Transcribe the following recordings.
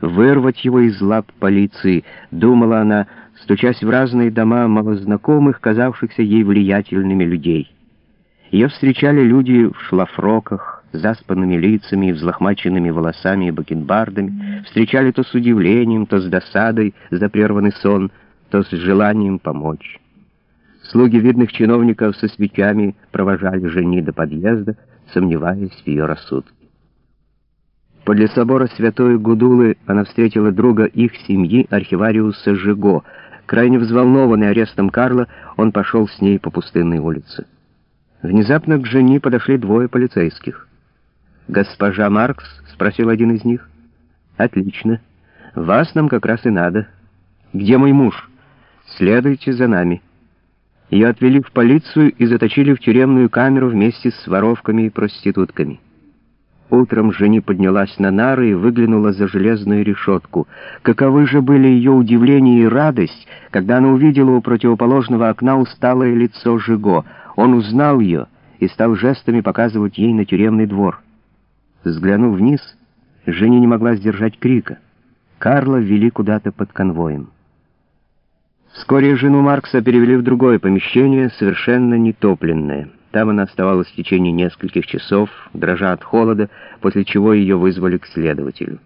вырвать его из лап полиции, думала она, стучась в разные дома малознакомых, казавшихся ей влиятельными людей. Ее встречали люди в шлафроках, заспанными лицами и взлохмаченными волосами и бакенбардами, встречали то с удивлением, то с досадой за прерванный сон, то с желанием помочь. Слуги видных чиновников со свечами провожали жени до подъезда, сомневаясь в ее рассудке. Подле собора Святой Гудулы она встретила друга их семьи, архивариуса Жиго. Крайне взволнованный арестом Карла, он пошел с ней по пустынной улице. Внезапно к жени подошли двое полицейских. «Госпожа Маркс?» — спросил один из них. «Отлично. Вас нам как раз и надо. Где мой муж? Следуйте за нами». Ее отвели в полицию и заточили в тюремную камеру вместе с воровками и проститутками. Утром жени поднялась на нары и выглянула за железную решетку. Каковы же были ее удивление и радость, когда она увидела у противоположного окна усталое лицо Жиго. Он узнал ее и стал жестами показывать ей на тюремный двор. Взглянув вниз, Жени не могла сдержать крика. Карла ввели куда-то под конвоем. Вскоре жену Маркса перевели в другое помещение, совершенно нетопленное. Там она оставалась в течение нескольких часов, дрожа от холода, после чего ее вызвали к следователю.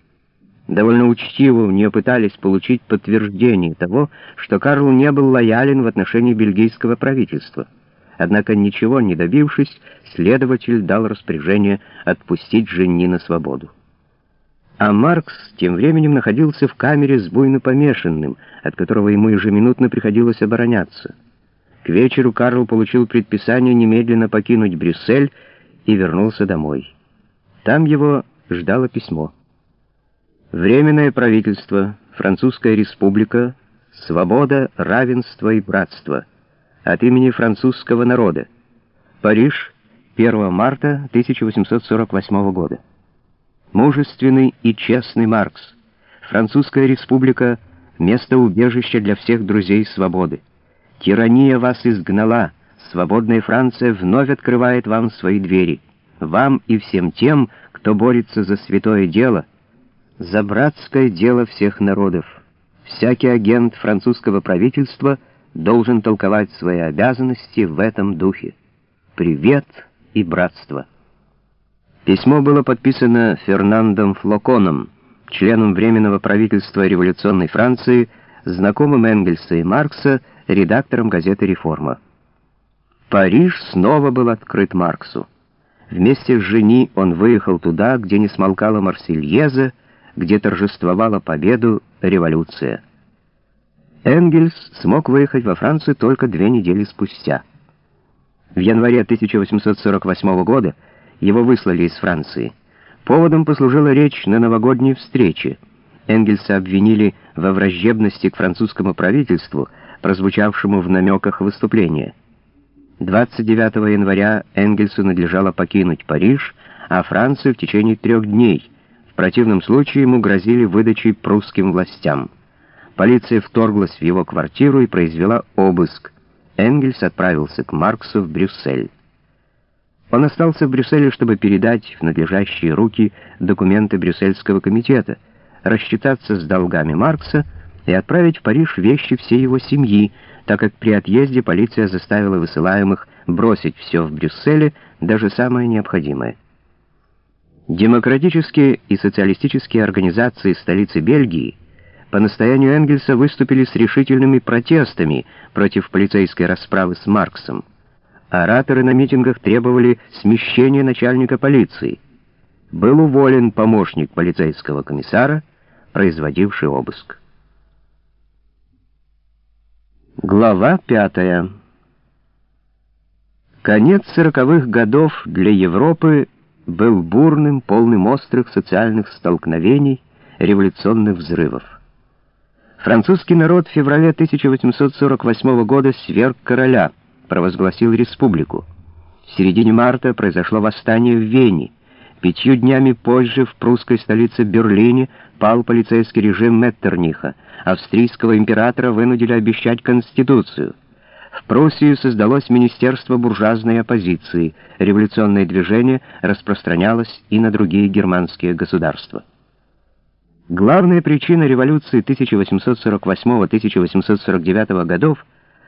Довольно учтиво в нее пытались получить подтверждение того, что Карл не был лоялен в отношении бельгийского правительства. Однако, ничего не добившись, следователь дал распоряжение отпустить жени на свободу. А Маркс тем временем находился в камере с буйно помешанным, от которого ему ежеминутно приходилось обороняться. К вечеру Карл получил предписание немедленно покинуть Брюссель и вернулся домой. Там его ждало письмо. Временное правительство, Французская республика, свобода, равенство и братство. От имени французского народа. Париж, 1 марта 1848 года. Мужественный и честный Маркс. Французская республика — место убежища для всех друзей свободы. Тирания вас изгнала, свободная Франция вновь открывает вам свои двери. Вам и всем тем, кто борется за святое дело, за братское дело всех народов. Всякий агент французского правительства должен толковать свои обязанности в этом духе. Привет и братство. Письмо было подписано Фернандом Флоконом, членом Временного правительства революционной Франции, знакомым Энгельса и Маркса, редактором газеты «Реформа». Париж снова был открыт Марксу. Вместе с жени он выехал туда, где не смолкала Марсельеза, где торжествовала победу революция. Энгельс смог выехать во Францию только две недели спустя. В январе 1848 года его выслали из Франции. Поводом послужила речь на новогодней встрече. Энгельса обвинили во враждебности к французскому правительству, прозвучавшему в намеках выступления. 29 января Энгельсу надлежало покинуть Париж, а Францию в течение трех дней. В противном случае ему грозили выдачей прусским властям. Полиция вторглась в его квартиру и произвела обыск. Энгельс отправился к Марксу в Брюссель. Он остался в Брюсселе, чтобы передать в надлежащие руки документы Брюссельского комитета, рассчитаться с долгами Маркса и отправить в Париж вещи всей его семьи, так как при отъезде полиция заставила высылаемых бросить все в Брюсселе, даже самое необходимое. Демократические и социалистические организации столицы Бельгии по настоянию Энгельса выступили с решительными протестами против полицейской расправы с Марксом. Ораторы на митингах требовали смещения начальника полиции. Был уволен помощник полицейского комиссара, производивший обыск. Глава пятая. Конец сороковых годов для Европы был бурным, полным острых социальных столкновений, революционных взрывов. Французский народ в феврале 1848 года сверг короля, провозгласил республику. В середине марта произошло восстание в Вене. Пятью днями позже в прусской столице Берлине пал полицейский режим Меттерниха. Австрийского императора вынудили обещать Конституцию. В Пруссии создалось Министерство буржуазной оппозиции. Революционное движение распространялось и на другие германские государства. Главная причина революции 1848-1849 годов –